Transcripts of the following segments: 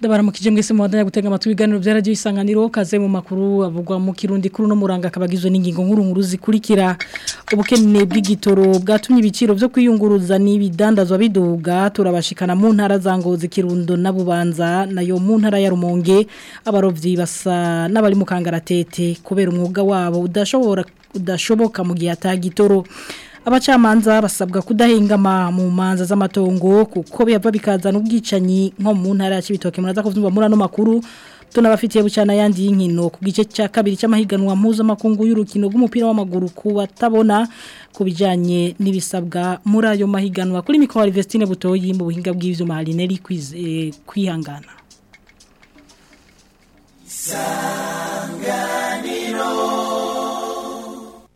Ndabaramukije mwese muwandanya gutega amatwi ibiganiro byaragiye isanganiro kaze mu makuru avugwa mu kirundi kuru no muranga kabagizwe n'ingingo nkuru nkuru zikurikira ubukene bw'igitoro bwatumye ibiciro byo kwiyunguruza n'ibidandazwa biduga turabashikana mu ntara za Ngozi Kirundo na Bubanza nayo mu ntara ya Rumonge abarobyi basa n'abari mu kangaratete kubera umwuga wabo udashobora udashoboka mu gihe atagitoro abacamanza basabwa kudahengama mu manza z'amatongo kuko biyava bikazana ubwicanyi nko mu ntara ya kibitoki muraza kuvyumva muri ano makuru tunabafitiye bucana yandi y'inkino ku gice cya kabiri cy'amahiganwa mpuzamakungu y'urukino rw'umupira w'amaguru kubatabona batabona ku bijyanye n'ibisabwa muri ayo mahiganwa kuri mikoro Vestine butoyi mu buhinga bw'ibyuma harineri eh, kwihangana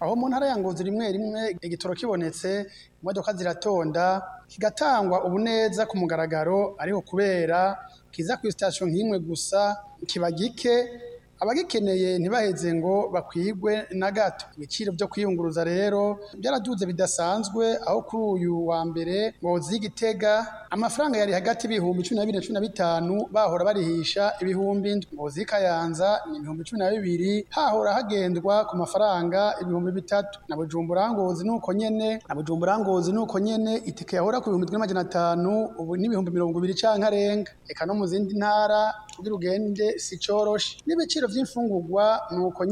aho mu ntara ya ngozi rimwe rimwe igitoro kibonetse imodoka ziratonda kigatangwa ubuneza ku mugaragaro ariko kubera kiza ku sitasiyo nk'imwe gusa kiba gike abagikeneye ntibaheze ngo bakwigwe na gato ibiciro byo kwiyunguruza rero byaraduze bidasanzwe aho kuri uyu wa mbere ngo zigitega amafaranga yari hagati y'ibihumbi cumi na bibiri na cumi na bitanu bahora barihisha ibihumbi ngo zikayanza ni ibihumbi cumi na bibiri hahora hagendwa ku mafaranga ibihumbi bitatu na bujumbura ngozi nuko nyene na bujumbura ngozi nuko nyene itike yahora ku bihumbi magana atanu ubu n'ibihumbi mirongo ibiri canke arenga eka no mu zindi ntara kugira ugende si cyoroshye n'ibiciro by'imfungurwa ni uko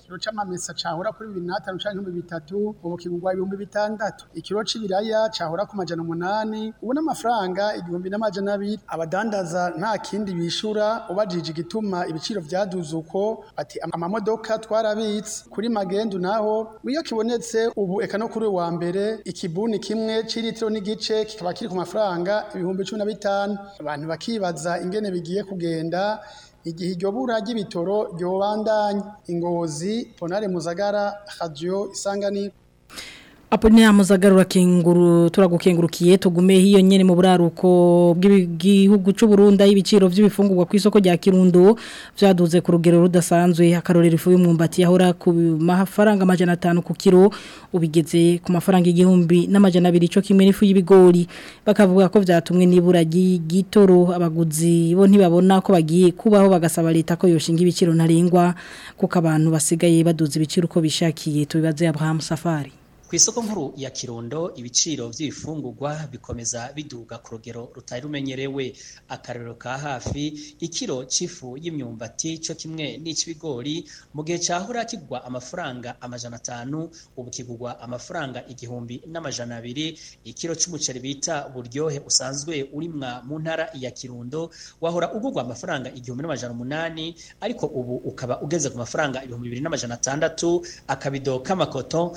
ikiro c'amamesa cahora kuri bibiri canke ibihumbi bitatu ubu kigurwa ibihumbi bitandatu ikiro c'ibiraya cahora ku majana umunani ubu n'amafaranga igihumbi n'amajana abiri abadandaza nta kindi bishura ubajije igituma ibiciro vyaduze uko ati amamodoka twarabitse kuri magendu naho iyo kibonetse ubu eka no kuri wa mbere ikibuni kimwe c'iritiro n'igice kikaba kiri ku mafaranga ibihumbi cumi bitanu abantu bakibaza ingene bigiye kugenda igihe iryo bura ry'ibitoro ryobandanya ingozi ponare muzagara radio isanganiro Apollinaire Muzagarura kinguru turagukengurukiye tugume hiyo nyene mu buraruko bw'igihugu cy'u Burundi ibiciro by'ibifungurwa ku isoko rya Kirundo vyaduze ku rugero rudasanzwe hakarorera ifu y'umwumbati yahora ku mafaranga atanu ku kilo ubigeze ku mafaranga igihumbi n'amajana 200 cyo kimwe n'ifu y'ibigori bakavuga ko vyatumwe n'ibura gitoro abaguzi bo ntibabona ko bagiye kubaho bagasaba leta ko yoshinga ibiciro ntarengwa kuko abantu basigaye baduze ibiciro uko bishakiye tubibaze Abraham Safari Ku isoko nkuru ya Kirundo ibiciro by'ibifungurwa bikomeza biduga ku rugero rutari rumenyerewe akarero ka hafi ikiro cy'ifu y'imyumbati cyo kimwe n'icy'ibigori mu gihe cyahora kigwa amafaranga amajana atanu ubu kigugwa amafaranga igihumbi n'amajana abiri ikiro cy'umuceri bita buryohe usanzwe urimwa mu ntara ya Kirundo wahora ugugwa amafaranga igihumbi n'amajana umunani ariko ubu ukaba ugeze ku mafaranga ibihumbi bibiri n'amajana atandatu akabido k'amakoto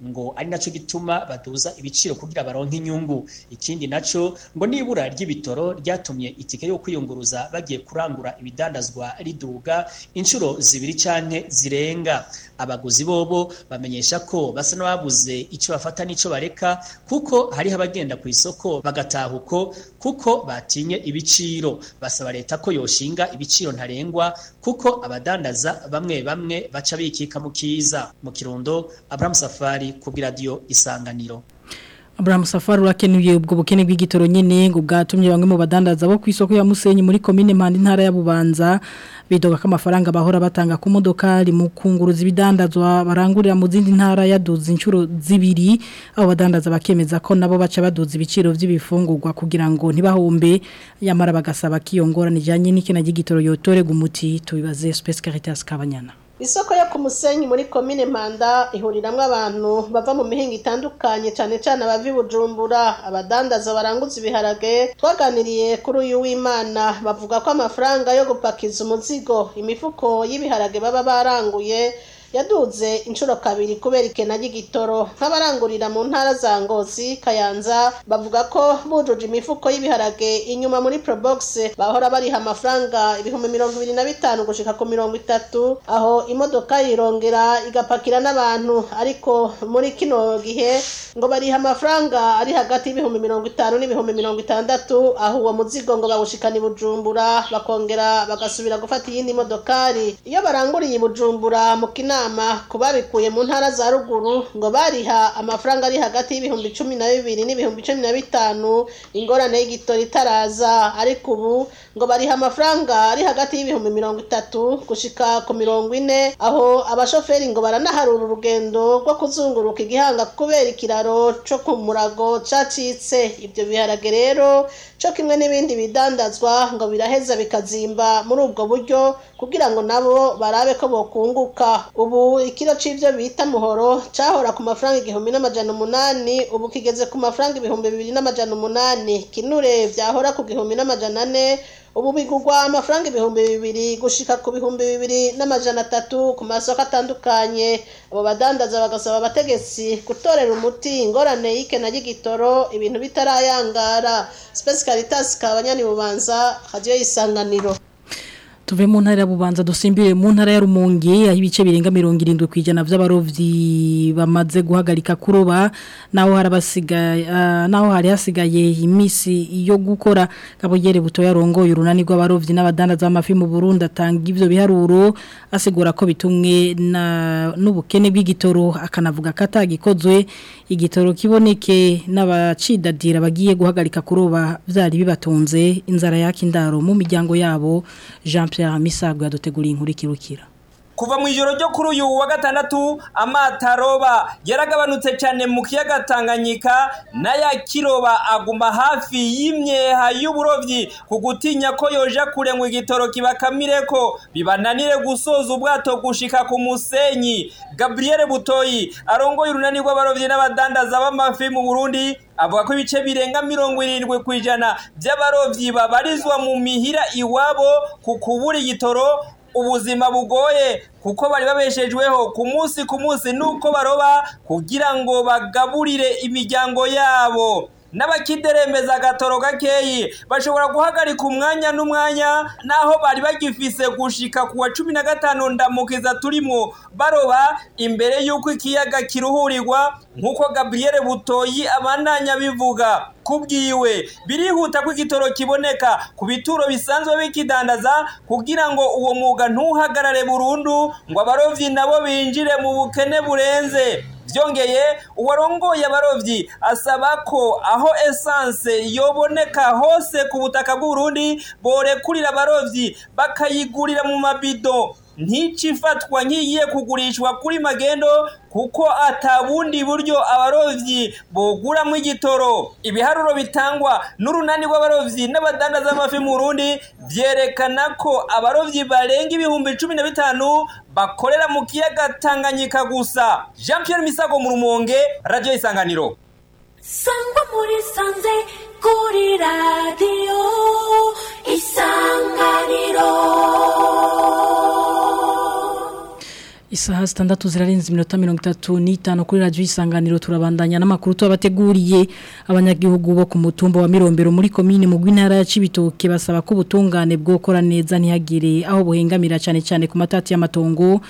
ngo ari nacyo gituma baduza ibiciro kugira baronke inyungu ikindi nacyo ngo nibura ry'ibitoro rya byatumye itike yo kwiyunguruza bagiye kurangura ibidandazwa riduga inshuro zibiri cyane zirenga abaguzi bobo bamenyesha ko basa n'ababuze icyo bafata n'icyo bareka kuko hariho abagenda ku isoko bagataha uko kuko batinye ibiciro basaba leta ko yoshinga ibiciro ntarengwa kuko abadandaza bamwe bamwe baca bikika mu kiza mu kirundo Abramu Safari ku bw'iradiyo isanganiro Abraham Safari urakenuye ubwo bukene bw'igitoro nyene ngo bwatumye bamwe mu badandaza bo ku isoko ya Musenyi muri commune Mpande ntara ya Bubanza bidoga ko amafaranga bahora batanga ku modoka rimukunguruza ibidandazwa barangurira mu zindi ntara ya duzi incuro zibiri abo badandaza bakemeza ko nabo baca baduza ibiciro by'ibifungurwa kugira ngo ntibahombe yamara bagasaba kiyongora n’iki na y'igitoro yotore gumuti tubibaze Space Caritas Kabanyana Isoko yo ku Musenyi muri komine Mpanda ihuriramo abantu bava mu mihingo itandukanye cyane cyane abava Bujumbura abadandaza baranguza ibiharage twaganiriye kuri uyu w'Imana bavuga ko amafaranga yo gupakiza umuzigo imifuko y'ibiharage baba baranguye yaduze inshuro kabiri kubera ikena ry'igitoro nk'abarangurira mu ntara za ngozi kayanza bavuga ko bujuje imifuko y'ibiharage inyuma muri probox bahora bariha amafaranga ibihumbi mirongo ibiri na bitanu gushika ku mirongo itatu aho imodoka yirongera igapakira n'abantu ariko muri kino gihe ngo bariha amafaranga ari hagati y'ibihumbi mirongo itanu n'ibihumbi mirongo itandatu aho uwo muzigo ngo bawushikana i bujumbura bakongera bagasubira gufata iyindi modokari iyo baranguriye i bujumbura mu kinama inama ku babikuye mu ntara za ruguru ngo bariha amafaranga ari hagati y'ibihumbi cumi na bibiri n'ibihumbi cumi na bitanu ingorane y'igitora itaraza ariko ubu ngo bariha amafaranga ari hagati y'ibihumbi mirongo itatu gushika ku mirongo ine aho abashoferi ngo baranaharura urugendo rwo kuzunguruka igihanga kubera ikiraro cyo ku murago cacitse ibyo biharage rero cyo kimwe n'ibindi bidandazwa ngo biraheza bikazimba muri ubwo buryo kugira ngo nabo barabe ko bokunguka ubu ikiro cy'ibyo bita muhoro cyahora ku mafaranga igihumbi n'amajana umunani ubu kigeze ku mafaranga ibihumbi bibiri n'amajana umunani kinure byahora ku gihumbi n'amajana ane ubu bigurwa amafaranga ibihumbi bibiri gushika ku bihumbi bibiri n'amajana atatu ku masoko atandukanye abo badandaza bagasaba abategetsi gutorera umuti ingorane y'ike na y'igitoro ibintu bitarayangara caritas kabanyani bubanza hadiyo y'isanganiro tuve mu ntara bubanza dusimbire mu ntara ya Rumonge aho ibice birenga mirongo irindwi ku kwijana by'abarovyi bamaze guhagarika kuroba naho harabasigaye uh, ah, naho hari hasigaye imisi yo gukora kabogere buto yarongoye urunani rw'abarovyi n'abadandaza amafi mu Burundi atanga ibyo biharuro asigura ko bitumwe na n'ubukene bw'igitoro akanavuga katagikozwe igitoro kiboneke n'abacidadira bagiye guhagarika kuroba byari bibatunze inzara indaro mu miryango yabo Jean cyangwa misago yaduteguriye inkurikirukira kuva mu ijoro ryo kuri uyu wa gatandatu amato aroba yaragabanutse cyane mu kiyaga tanganyika n'aya kiroba aguma hafi y'imyeha y'uburobyi ku gutinya ko yoja kure igitoro kibakamire ko bibananire gusoza ubwato gushika ku musenyi gaburiyeri butoyi arongoye urunani rw'abarobyi n'abadandaza b'amafi mu burundi avuga ko ibice birenga mirongo irindwi ku ijana by'abarobyi babarizwa mu mihira iwabo ku kubura igitoro ubuzima bugoye kuko bari babeshejweho ku munsi ku munsi n'uko baroba kugira ngo bagaburire imiryango yabo n'abakideremeza agatoro gakeyi bashobora guhagarika umwanya n'umwanya naho bari bagifise gushika ku wa cumi na gatanu ndamukiza turimo baroba imbere y'uko ikiyaga kiruhurirwa nk'uko gaburiyere butoyi abandanya bivuga kubwiwe birihuta ko igitoro kiboneka ku bituro bisanzwe bikidandaza kugira ngo uwo mwuga ntuhagarare burundu ngo abarobyi nabo binjire mu bukene burenze byongeye uwarongoye abarobyi asaba ko aho esanse yoboneka hose ku butaka bw'uburundi borekurira abarobyi bakayigurira mu mabido ntikifatwa nk'igiye kugurishwa kuri magendo kuko atabundi buryo abarobyi boguramo igitoro ibiharuro bitangwa n'urunani rw'abarobyi n’abadanda z’amafi mu rundi byerekana ko abarobyi barenga ibihumbi cumi na bitanu bakorera mu kiyaga tanganyika gusa jean Pierre misago mu rumonge radiyo isanganiro sangwa muri sanze kuri radiyo isanganiro isaha zitandatu zirarenze iminota mirongo itatu n'itanu kuri radiyo isanganiro turabandanya n'amakuru tubabateguriye abanyagihugu bo ku mutumba wa mirombero muri komine mu gw'intara ya Cibitoke basaba ko ubutungane bwokora neza ntihagire aho buhengamira cyane cyane ku matati y'amatongo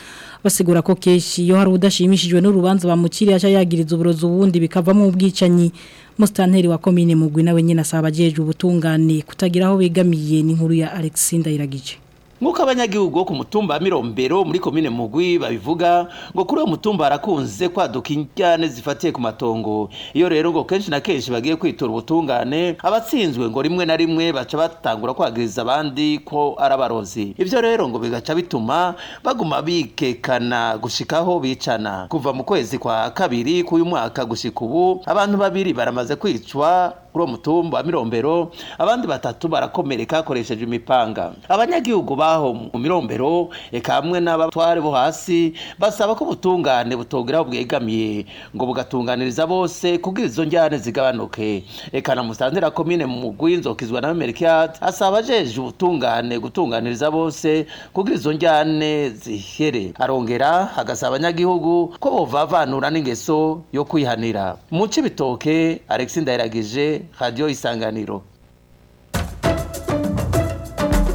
basigura ko kenshi iyo hari udashimishijwe n'urubanza bamukiriye aca yagiriza uburozi ubundi bikavamo ubwicanyi musitanteri wa komine mu nawe nyine asaba abajeje ubutungane kutagira aho begamiye n'inkuru ya Alexander Iragije nk'uko abanyagihugu bo ku mutumba wa mirombero muri komine mugwi babivuga ngo kuri uwo mutumba harakunze kwaduka injyane zifatiye ku matongo iyo rero ngo kenshi na kenshi bagiye kwitura ubutungane abatsinzwe ngo rimwe na rimwe baca batangura kwagiriza abandi ko arabarozi ibyo rero ngo bigaca bituma baguma bikekana gushikaho bicana kuva mu kwezi kwa kabiri k'uyu mwaka gushika ubu abantu babiri baramaze kwicwa kuri uwo mutumba wa mirombero abandi batatu barakomereka hakoresheje imipanga abanyagihugu baho mu mirombero eka hamwe n'abatware bo hasi basaba ko ubutungane butongeraho bwegamiye ngo bugatunganiriza bose kugira izo njyane zigabanuke eka na musanzira komine mu mugwi nzokizwa na Melkiat asaba ajeje ubutungane gutunganiriza bose kugira izo njyane zihere arongera agasaba abanyagihugu ko bovavanura n'ingeso yo kwihanira mu cibitoke Alexis Ndayiragije radiyo isanganiro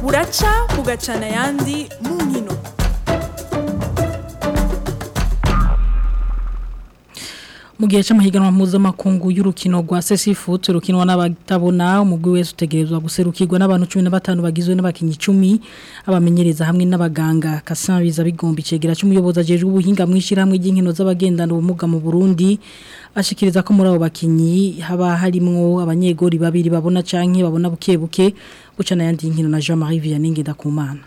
buraca bugacana ayandi mu nkino mu gihe cy'amahiganwa mpuzamakungu y'urukino rwa sesifutu rukinwa n'abatabona umugwi wese utegerezwa guserukirwa n'abantu cumi na batanu bagizwe n'abakinnyi icumi abamenyereza hamwe n'abaganga kasimbiza bigomba icegera cy'umuyobozi agejejwe ubuhinga mu ishyirahamwe ry'inkino z'abagendana ubumuga mu burundi ashikiriza ko muri abo bakinyi haba harimwo abanyegori babiri babona canke babona buke buke gucana yandi nkino na Jean Marie Vianney Ngendakumana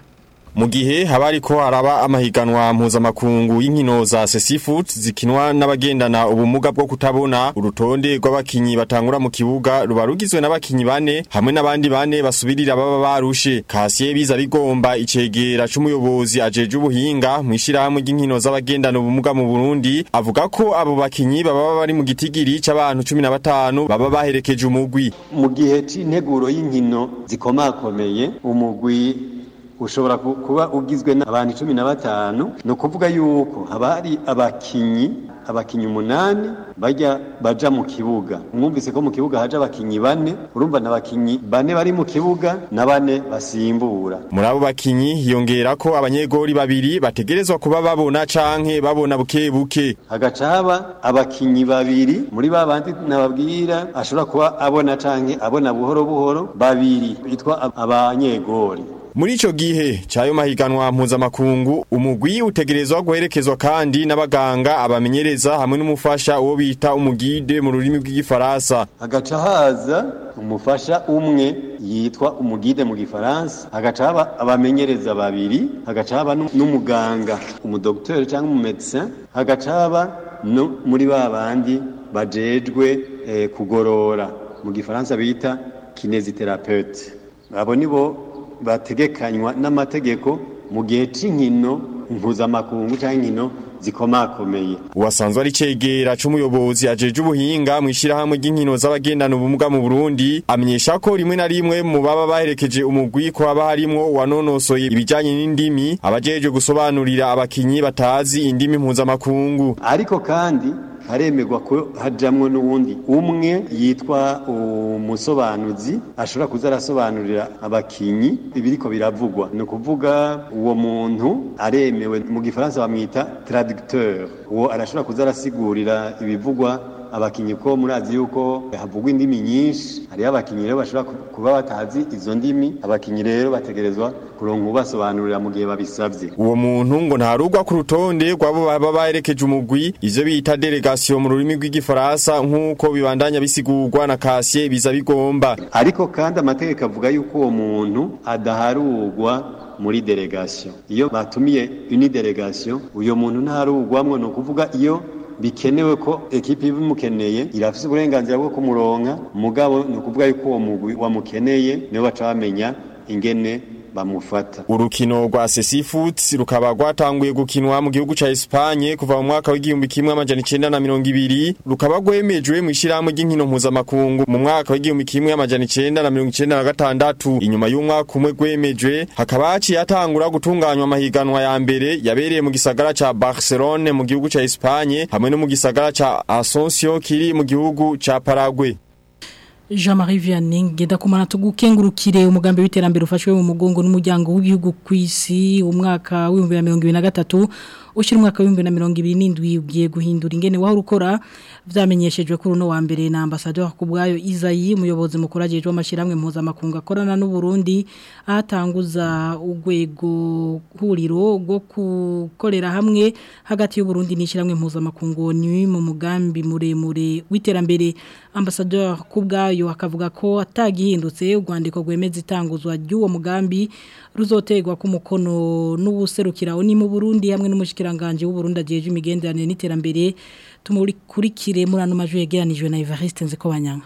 mu gihe haba ariko haraba amahiganwa mpuzamakungu y'inkino za sesifoot zikinwa n'abagendana ubumuga bwo kutabona urutonde rw'abakinyi batangura mu kibuga ruba rugizwe n'abakinyi bane hamwe n'abandi bane basubirira baba barushe kasiye biza bigomba icegera c'umuyobozi ajeje ubuhinga mu ishirahamwe ry'inkino z'abagendana ubumuga mu Burundi avuga ko abo bakinyi baba bari mu gitigiri na 15 baba baherekeje umugwi mu gihe c'integuro y'inkino akomeye umugwi ushobora kuba ugizwe n'abantu cumi na batanu ni ukuvuga yuko haba hari abakinyi abakinnyi umunani bajya baja mu kibuga mwumvise ko mu kibuga haja abakinnyi bane urumva na bakinnyi bane bari mu kibuga na bane basimbura muri abo bakinnyi yongera ko abanyegori babiri bategerezwa kuba babona canke babona buke buke hagaca haba abakinnyi babiri muri babandi nababwira ashobora kuba abona canke abona buhoro buhoro babiri bitwa abanyegori muri ico gihe cyayo mahiganwa mpuzamakungu umugwi utegerezwa guherekezwa kandi n'abaganga abamenyereza hamwe n'umufasha uwo bita umugide mu rurimi rw'igifaransa hagaca haza umufasha umwe yitwa umugide mu gifaransa hagaca haba abamenyereza babiri hagaca haba n'umuganga umudogiteri cyangwa umumedecin hagaca haba no muri ba bandi bajejwe eh, kugorora mu gifaransa bita kineziterapeute abo nibo bategekanywa n'amategeko mu gihe cy'inkino mpuzamakungu cyangwa inkino zikomakomeye wasanzwe ari cegera c'umuyobozi ajeje ubuhinga mu ishirahamwe ry'inkino z'abagendana ubumuga mu Burundi amenyesha ko rimwe na rimwe mu baba baherekeje umugwi ko haba harimo wanonosoye ibijyanye n'indimi abajeje gusobanurira abakinyi batazi indimi mpuzamakungu ariko kandi haremerwa ko hajamwo n'uwundi umwe yitwa umusobanuzi ashobora kuza arasobanurira abakinyi ibiriko biravugwa ni ukuvuga uwo muntu aremewe mu gifaransa bamwita traducteur uwo arashobora kuza arasigurira ibivugwa abakinnyi ko murazi yuko havugwa indimi nyinshi hariho abakinnyi rero bashobora kuba batazi izo ndimi abakinnyi rero bategerezwa kuronka ubasobanurira mu gihe babisabye uwo muntu ngo ntarugwa ku rutonde rw'abo baba baherekeje umugwi ivyo bita delegation mu rurimi rw'igifaransa nk'uko bibandanya bisigurwa na Kasie biza bigomba ariko kandi amategeko avuga yuko uwo muntu adaharugwa muri delegation iyo batumiye une delegation uyo muntu ntarugwamwo no ukuvuga iyo bikenewe ko ekipi bimukeneye irafise uburenganzira bwo kumuronka mugabo ni ukuvuga yuko uwo mugwi wamukeneye niwe baca bamenya ingene bamufata urukino rwa Sesifuts rukaba rwatanguye gukinwa mu gihugu cya Espagne kuva mu mwaka w'igihumbi kimwe amajana ibiri, rukaba rwemejwe mu ishyirahamwe ry'inkino mpuzamakungu mu mwaka w'igihumbi kimwe amajana gatandatu inyuma y'umwaka umwe rwemejwe hakaba haciye hatangura gutunganywa amahiganwa ya mbere yabereye mu gisagara cya Barcelone mu gihugu cya Espagne hamwe no mu gisagara ca Asensio kiri mu gihugu cya Paraguay Jean-Marie Vianney ngeda kumana tugukengurukire umugambi w'iterambere ufashwe mu mugongo n'umujyango w'ibihugu kwisi umwaka wa ushyira umwaka w'ibihumbi na mirongo ibiri n'indwi ugiye guhindura ingene wa ukora byamenyeshejwe kuri uno wa mbere na ambasaderi kubwayo Izayi umuyobozi mukuru agejwe amashyirahamwe mpuzamakungu akorana n'u Burundi atanguza urwego huriro rwo gukorera hamwe hagati y'u Burundi n'ishyirahamwe mpuzamakungu ni mu mugambi muremure w'iterambere ambasaderi kubwayo akavuga ko atagihindutse ugwandiko rwemeza itanguzwa ry'uwo mugambi ruzotegwa ku mukono n'ubuserukira ni mu Burundi hamwe n'umushikira umushikiranganje w'Uburundi ajeje imigenderanire n'iterambere tumukurikire muri ano majwi yegeranijwe na Evariste Nzeko Banyanga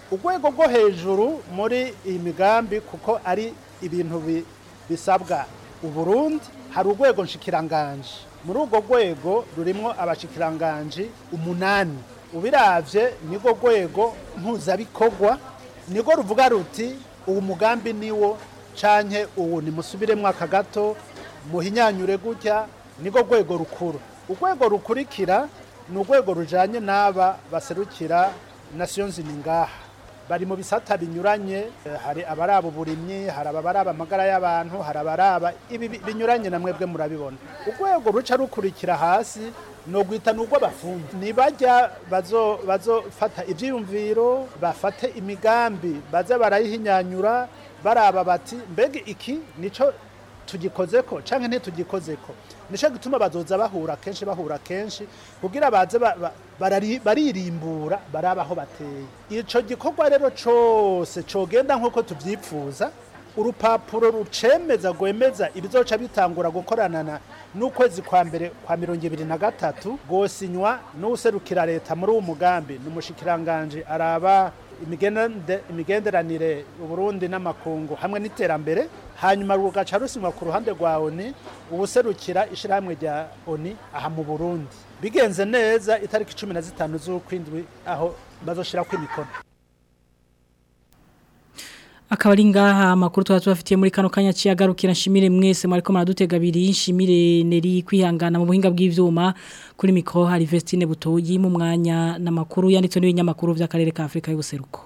urwego rwo hejuru muri iyi migambi kuko ari ibintu bisabwa uburundi hari urwego nshikiranganje muri urwo rwego rurimo abashikiranganje umunani ubirabye nirwo rwego mpuzabikorwa nirwo ruvuga ruti uwo mugambi niwo canke uwo nimusubire mwaka gato muhinyanyure gutya nirwo rwego rukuru urwego rukurikira ni urwego rujyanye n'aba baserukira nasiyo ngaha bari mu bisata binyuranye eh, hari abaraba uburimyi hari abaraba amagara y'abantu hari abaraba ibi binyuranye na mwebwe murabibona urwego ruca rukurikira hasi ni ugwita n'ubwo bafunze ntibajya bazofata ibyiyumviro bafate imigambi baze barayihinyanyura baraba bati mbega iki nicyo tugikozeko cyangwa ntitugikozeko nicyo gituma bazoza bahura kenshi bahura kenshi kugira baze baririmbura barabaho bateye icyo gikorwa rero cyose cyogenda nk'uko tubyipfuza urupapuro rucemeza rwemeza ibizoca bitangura gukorana n'ukwezi kwa mbere kwa mirongo ibiri na gatatu rwosinywa n'userukira leta muri uwo mugambi ni umushyikiranganje araba imigenderanire uburundi n'amakungu hamwe n'iterambere hanyuma rugaca rusima ku ruhande rwa oni ubuserukira ishyirahamwe rya oni aha mu burundi bigenze neza itariki cumi na zitanu z'ukwindwi aho bazoshyira ko imikono akaba ari ngaha amakuru tuba tubafitiye muri kano kanya ciyagarukira nshimire mwese mwariko maradutega abiri nshimire neri kwihangana mu buhinga bw'ivyuma kuri mikro hari Vestine Butoyi mu mwanya n'amakuru yanditswe n'ibinyamakuru by'akarere ka Afrika y'ubuseruko